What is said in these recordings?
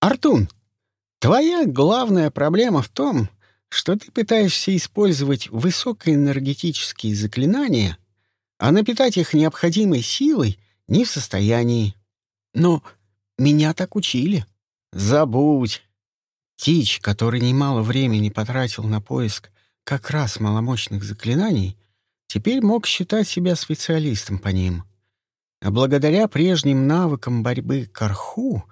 Артун, твоя главная проблема в том, что ты пытаешься использовать высокоэнергетические заклинания, а напитать их необходимой силой не в состоянии. Но меня так учили. Забудь. Тич, который немало времени потратил на поиск как раз маломощных заклинаний, теперь мог считать себя специалистом по ним. А благодаря прежним навыкам борьбы Карху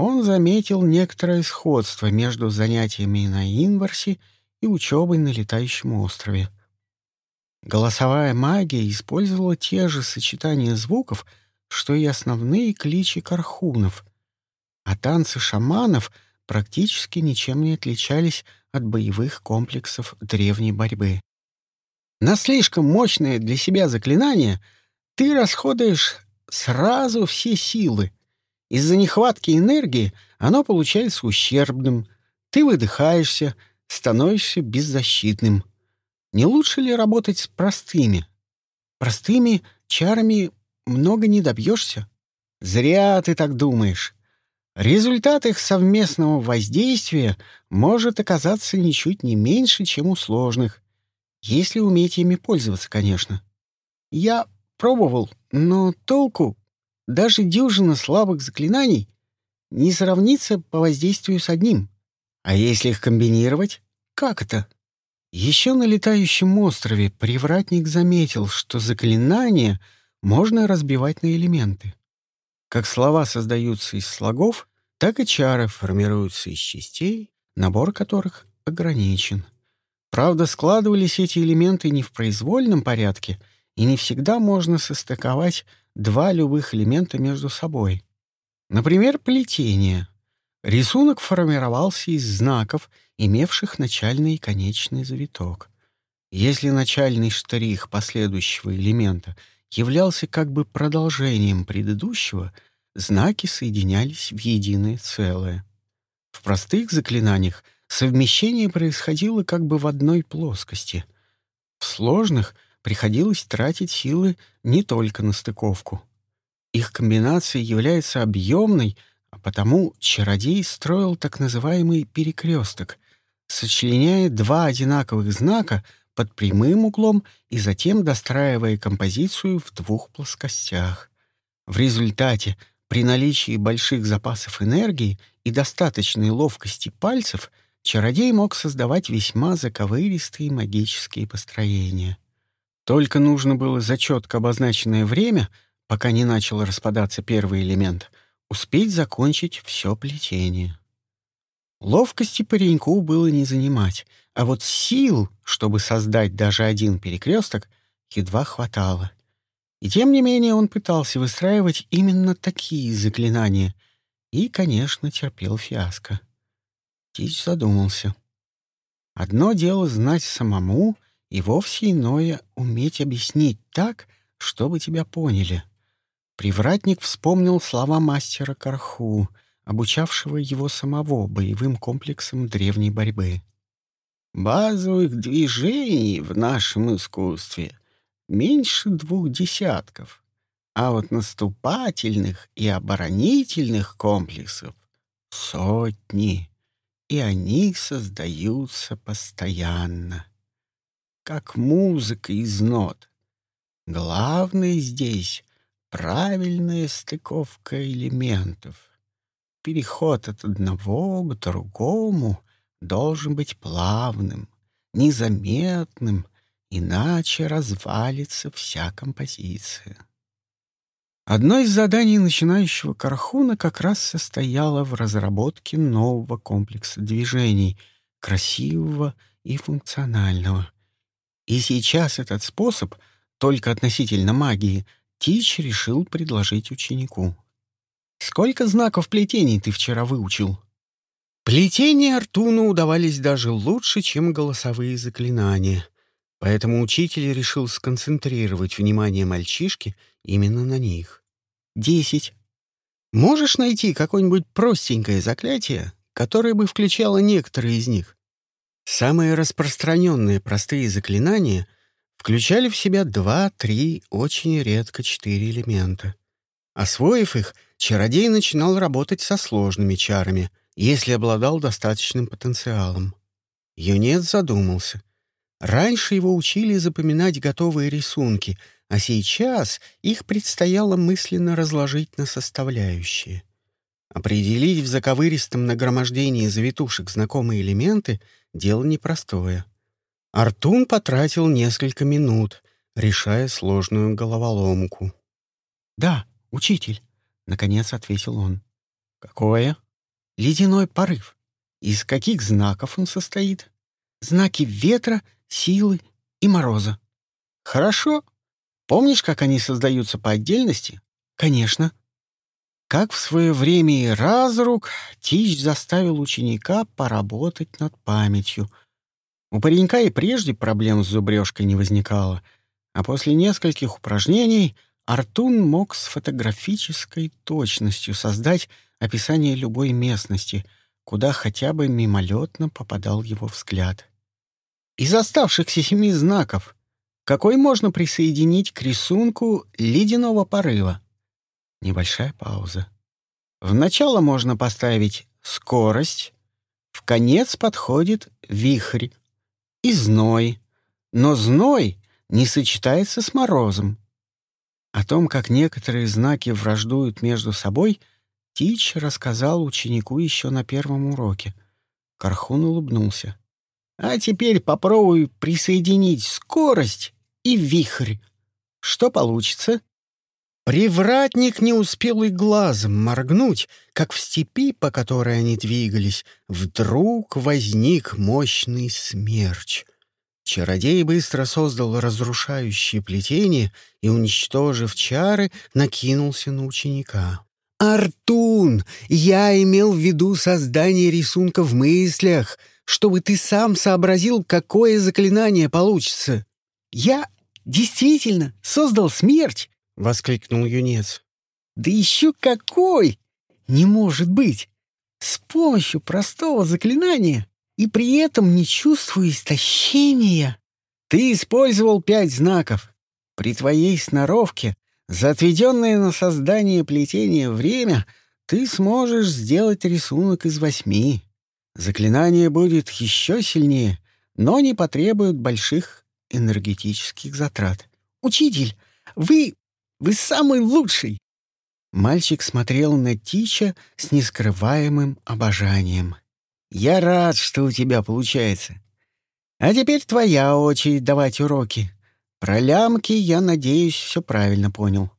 он заметил некоторое сходство между занятиями на Инварсе и учебой на летающем острове. Голосовая магия использовала те же сочетания звуков, что и основные кличи кархунов, а танцы шаманов практически ничем не отличались от боевых комплексов древней борьбы. На слишком мощное для себя заклинание ты расходуешь сразу все силы. Из-за нехватки энергии оно получается ущербным. Ты выдыхаешься, становишься беззащитным. Не лучше ли работать с простыми? Простыми чарами много не добьешься. Зря ты так думаешь. Результат их совместного воздействия может оказаться ничуть не меньше, чем у сложных, если уметь ими пользоваться, конечно. Я пробовал, но толку даже дюжина слабых заклинаний не сравнится по воздействию с одним. А если их комбинировать? Как это? Еще на летающем острове привратник заметил, что заклинания можно разбивать на элементы. Как слова создаются из слогов, так и чары формируются из частей, набор которых ограничен. Правда, складывались эти элементы не в произвольном порядке, и не всегда можно состыковать два любых элемента между собой. Например, плетение. Рисунок формировался из знаков, имевших начальный и конечный завиток. Если начальный штрих последующего элемента являлся как бы продолжением предыдущего — знаки соединялись в единое целое. В простых заклинаниях совмещение происходило как бы в одной плоскости. В сложных приходилось тратить силы не только на стыковку. Их комбинация является объемной, а потому чародей строил так называемый перекресток, сочленяя два одинаковых знака под прямым углом и затем достраивая композицию в двух плоскостях. В результате при наличии больших запасов энергии и достаточной ловкости пальцев чародей мог создавать весьма заковыристые магические построения. Только нужно было за четко обозначенное время, пока не начал распадаться первый элемент, успеть закончить все плетение. Ловкости пареньку было не занимать, а вот сил, чтобы создать даже один перекресток, едва хватало. И тем не менее он пытался выстраивать именно такие заклинания и, конечно, терпел фиаско. Тич задумался. Одно дело знать самому, и вовсе иное — уметь объяснить так, чтобы тебя поняли. Привратник вспомнил слова мастера Карху, обучавшего его самого боевым комплексам древней борьбы. «Базовых движений в нашем искусстве меньше двух десятков, а вот наступательных и оборонительных комплексов — сотни, и они создаются постоянно. Как музыка из нот. Главное здесь — правильная стыковка элементов. Переход от одного к другому должен быть плавным, незаметным иначе развалится вся композиция. Одно из заданий начинающего Кархуна как раз состояло в разработке нового комплекса движений, красивого и функционального. И сейчас этот способ, только относительно магии, Тич решил предложить ученику. «Сколько знаков плетений ты вчера выучил?» Плетения Артуну удавались даже лучше, чем голосовые заклинания — Поэтому учитель решил сконцентрировать внимание мальчишки именно на них. «Десять. Можешь найти какое-нибудь простенькое заклятие, которое бы включало некоторые из них?» Самые распространенные простые заклинания включали в себя два, три, очень редко четыре элемента. Освоив их, чародей начинал работать со сложными чарами, если обладал достаточным потенциалом. Юнец задумался. Раньше его учили запоминать готовые рисунки, а сейчас их предстояло мысленно разложить на составляющие. Определить в заковыристом нагромождении завитушек знакомые элементы — дело непростое. Артун потратил несколько минут, решая сложную головоломку. «Да, учитель», — наконец ответил он. «Какое?» «Ледяной порыв. Из каких знаков он состоит?» «Знаки ветра, силы и мороза». «Хорошо. Помнишь, как они создаются по отдельности?» «Конечно». Как в свое время и Разрук, Тич заставил ученика поработать над памятью. У паренька и прежде проблем с зубрежкой не возникало, а после нескольких упражнений Артун мог с фотографической точностью создать описание любой местности, куда хотя бы мимолетно попадал его взгляд. Из оставшихся семи знаков какой можно присоединить к рисунку ледяного порыва? Небольшая пауза. В начало можно поставить скорость, в конец подходит вихрь и зной, но зной не сочетается с морозом. О том, как некоторые знаки враждуют между собой, Тич рассказал ученику еще на первом уроке. Кархун улыбнулся. «А теперь попробуй присоединить скорость и вихрь. Что получится?» Привратник не успел и глазом моргнуть, как в степи, по которой они двигались, вдруг возник мощный смерч. Чародей быстро создал разрушающее плетение и, уничтожив чары, накинулся на ученика. «Артун, я имел в виду создание рисунка в мыслях, чтобы ты сам сообразил, какое заклинание получится. Я действительно создал смерть!» — воскликнул юнец. «Да еще какой! Не может быть! С помощью простого заклинания и при этом не чувствую истощения. Ты использовал пять знаков. При твоей сноровке, за отведенное на создание плетения время, ты сможешь сделать рисунок из восьми. Заклинание будет еще сильнее, но не потребует больших энергетических затрат. «Учитель, вы вы самый лучший!» Мальчик смотрел на Тича с нескрываемым обожанием. «Я рад, что у тебя получается. А теперь твоя очередь давать уроки. Про лямки, я надеюсь, все правильно понял.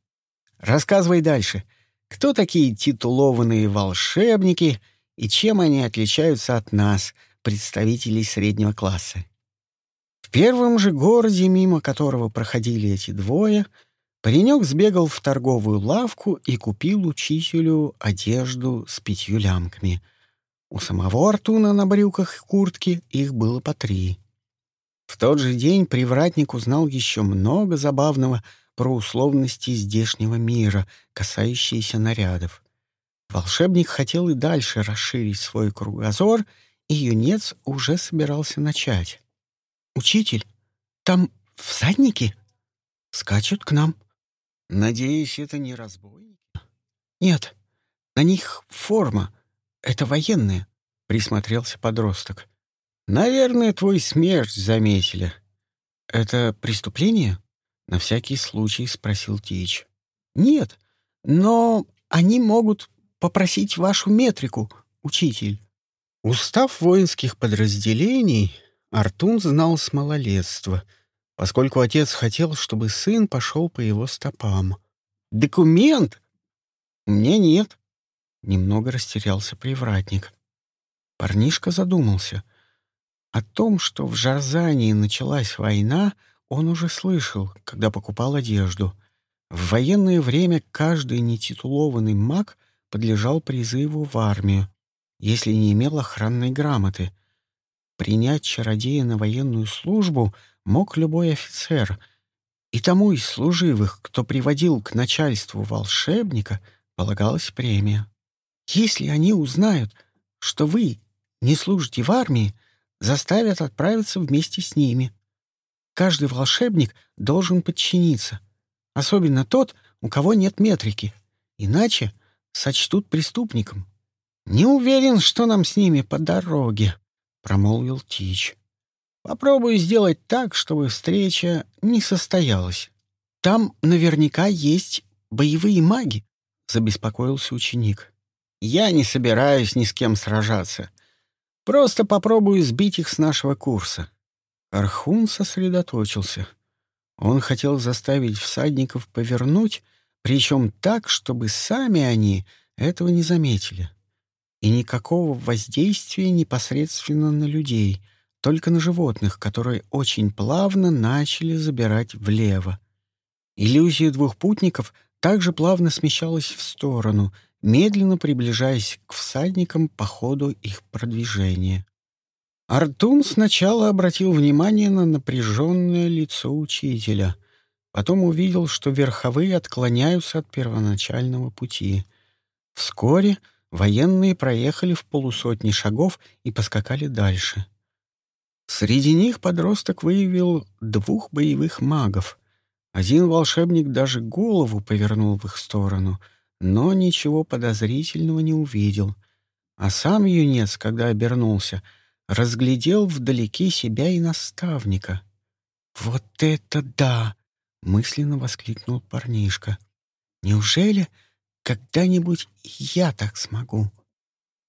Рассказывай дальше. Кто такие титулованные волшебники и чем они отличаются от нас, представителей среднего класса?» В первом же городе, мимо которого проходили эти двое — Паренек сбегал в торговую лавку и купил учителю одежду с пятью лямками. У самого Артуна на брюках и куртке их было по три. В тот же день привратник узнал еще много забавного про условности здешнего мира, касающиеся нарядов. Волшебник хотел и дальше расширить свой кругозор, и юнец уже собирался начать. «Учитель, там всадники скачут к нам», Надеюсь, это не разбойники? Нет, на них форма. Это военные, присмотрелся подросток. Наверное, твой смерть заметили. Это преступление? На всякий случай спросил Тич. Нет, но они могут попросить вашу метрику, учитель. Устав воинских подразделений, Артун знал с малолетства — поскольку отец хотел, чтобы сын пошел по его стопам. «Документ?» «Мне нет», — немного растерялся привратник. Парнишка задумался. О том, что в Жарзании началась война, он уже слышал, когда покупал одежду. В военное время каждый нетитулованный маг подлежал призыву в армию, если не имел охранной грамоты. Принять чародея на военную службу — мог любой офицер, и тому из служивых, кто приводил к начальству волшебника, полагалась премия. Если они узнают, что вы не служите в армии, заставят отправиться вместе с ними. Каждый волшебник должен подчиниться, особенно тот, у кого нет метрики. иначе сочтут преступником. «Не уверен, что нам с ними по дороге», — промолвил Тич. «Попробую сделать так, чтобы встреча не состоялась. Там наверняка есть боевые маги», — забеспокоился ученик. «Я не собираюсь ни с кем сражаться. Просто попробую сбить их с нашего курса». Архун сосредоточился. Он хотел заставить всадников повернуть, причем так, чтобы сами они этого не заметили и никакого воздействия непосредственно на людей, только на животных, которые очень плавно начали забирать влево. Иллюзия двух путников также плавно смещалась в сторону, медленно приближаясь к всадникам по ходу их продвижения. Артун сначала обратил внимание на напряженное лицо учителя, потом увидел, что верховые отклоняются от первоначального пути. Вскоре Военные проехали в полусотни шагов и поскакали дальше. Среди них подросток выявил двух боевых магов. Один волшебник даже голову повернул в их сторону, но ничего подозрительного не увидел. А сам юнец, когда обернулся, разглядел вдалеке себя и наставника. «Вот это да!» — мысленно воскликнул парнишка. «Неужели когда-нибудь я так смогу.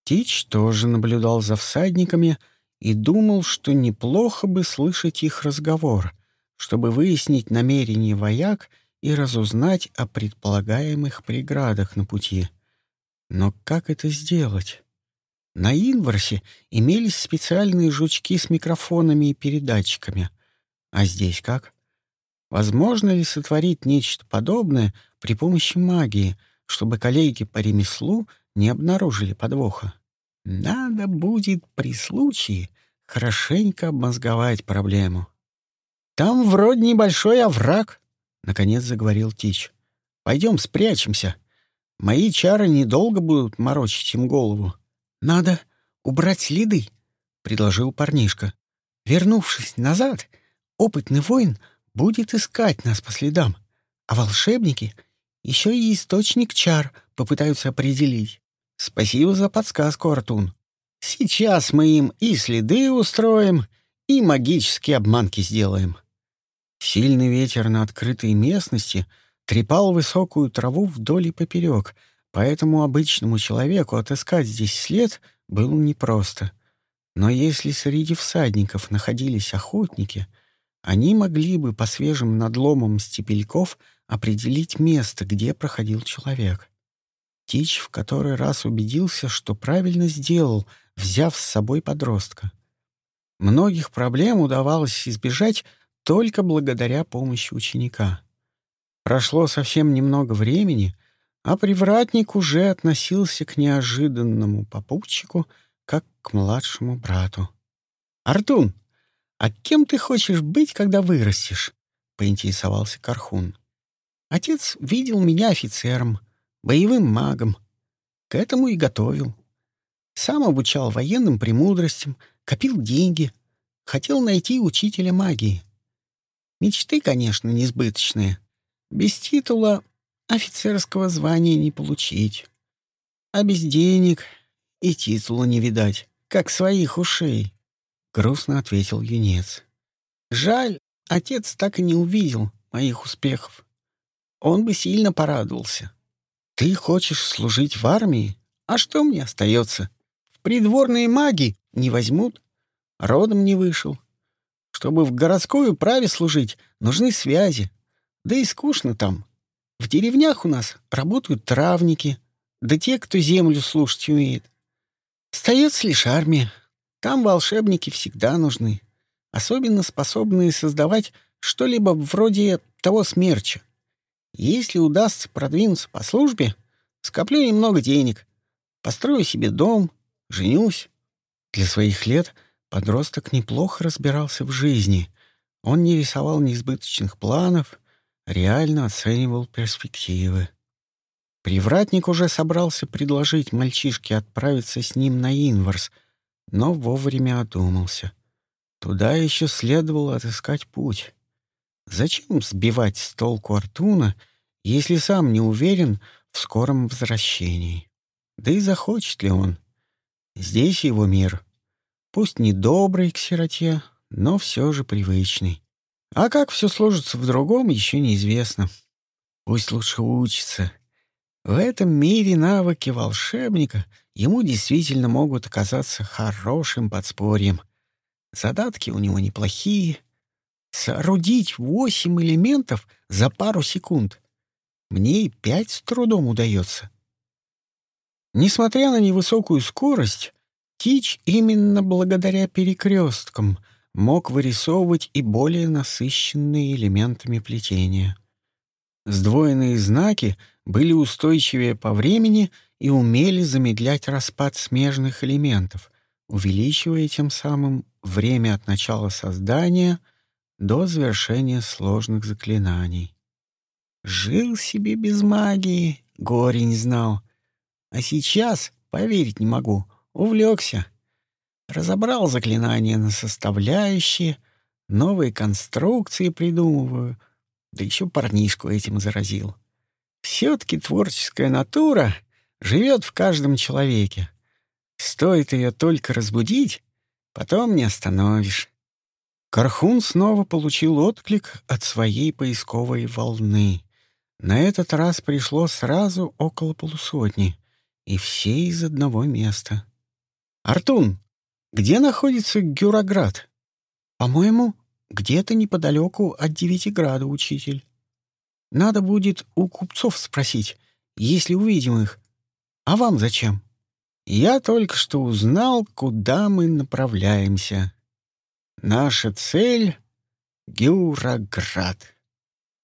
Тич тоже наблюдал за всадниками и думал, что неплохо бы слышать их разговор, чтобы выяснить намерения вояк и разузнать о предполагаемых преградах на пути. Но как это сделать? На Инварсе имелись специальные жучки с микрофонами и передатчиками. А здесь как? Возможно ли сотворить нечто подобное при помощи магии — чтобы коллеги по ремеслу не обнаружили подвоха. Надо будет при случае хорошенько обмозговать проблему. «Там вроде небольшой овраг», — наконец заговорил Тич. «Пойдем спрячемся. Мои чары недолго будут морочить им голову». «Надо убрать следы», — предложил парнишка. «Вернувшись назад, опытный воин будет искать нас по следам, а волшебники еще и источник чар попытаются определить. Спасибо за подсказку, Артун. Сейчас мы им и следы устроим, и магические обманки сделаем. Сильный ветер на открытой местности трепал высокую траву вдоль и поперек, поэтому обычному человеку отыскать здесь след было непросто. Но если среди всадников находились охотники, они могли бы по свежим надломам стебельков — определить место, где проходил человек. Тич в который раз убедился, что правильно сделал, взяв с собой подростка. Многих проблем удавалось избежать только благодаря помощи ученика. Прошло совсем немного времени, а привратник уже относился к неожиданному попутчику как к младшему брату. «Артун, а кем ты хочешь быть, когда вырастешь?» — поинтересовался Кархун. Отец видел меня офицером, боевым магом. К этому и готовил. Сам обучал военным премудростям, копил деньги, хотел найти учителя магии. Мечты, конечно, несбыточные. Без титула офицерского звания не получить. А без денег и титула не видать, как своих ушей. Грустно ответил юнец. Жаль, отец так и не увидел моих успехов он бы сильно порадовался. Ты хочешь служить в армии? А что мне остается? В придворные маги не возьмут. Родом не вышел. Чтобы в городской управе служить, нужны связи. Да и скучно там. В деревнях у нас работают травники, да те, кто землю слушать умеет. Остается лишь армия. Там волшебники всегда нужны, особенно способные создавать что-либо вроде того смерча. Если удастся продвинуться по службе, скоплю немного денег, построю себе дом, женюсь. Для своих лет подросток неплохо разбирался в жизни. Он не рисовал неизбыточных планов, реально оценивал перспективы. Привратник уже собрался предложить мальчишке отправиться с ним на Инварс, но вовремя одумался. Туда еще следовало отыскать путь. Зачем сбивать с толку Артуна, если сам не уверен в скором возвращении. Да и захочет ли он? Здесь его мир. Пусть не добрый к сироте, но все же привычный. А как все сложится в другом, еще неизвестно. Пусть лучше учится. В этом мире навыки волшебника ему действительно могут оказаться хорошим подспорьем. Задатки у него неплохие. Соорудить восемь элементов за пару секунд. Мне и пять с трудом удается. Несмотря на невысокую скорость, Тич именно благодаря перекресткам мог вырисовывать и более насыщенные элементами плетения. Сдвоенные знаки были устойчивее по времени и умели замедлять распад смежных элементов, увеличивая тем самым время от начала создания до завершения сложных заклинаний. Жил себе без магии, горе не знал — а сейчас, поверить не могу, увлекся. Разобрал заклинания на составляющие, новые конструкции придумываю, да еще парнишку этим заразил. Все-таки творческая натура живет в каждом человеке. Стоит ее только разбудить, потом не остановишь. Кархун снова получил отклик от своей поисковой волны. На этот раз пришло сразу около полусотни и все из одного места. «Артун, где находится Гюроград?» «По-моему, где-то неподалеку от Девятиграда, учитель. Надо будет у купцов спросить, если увидим их. А вам зачем?» «Я только что узнал, куда мы направляемся. Наша цель — Гюроград».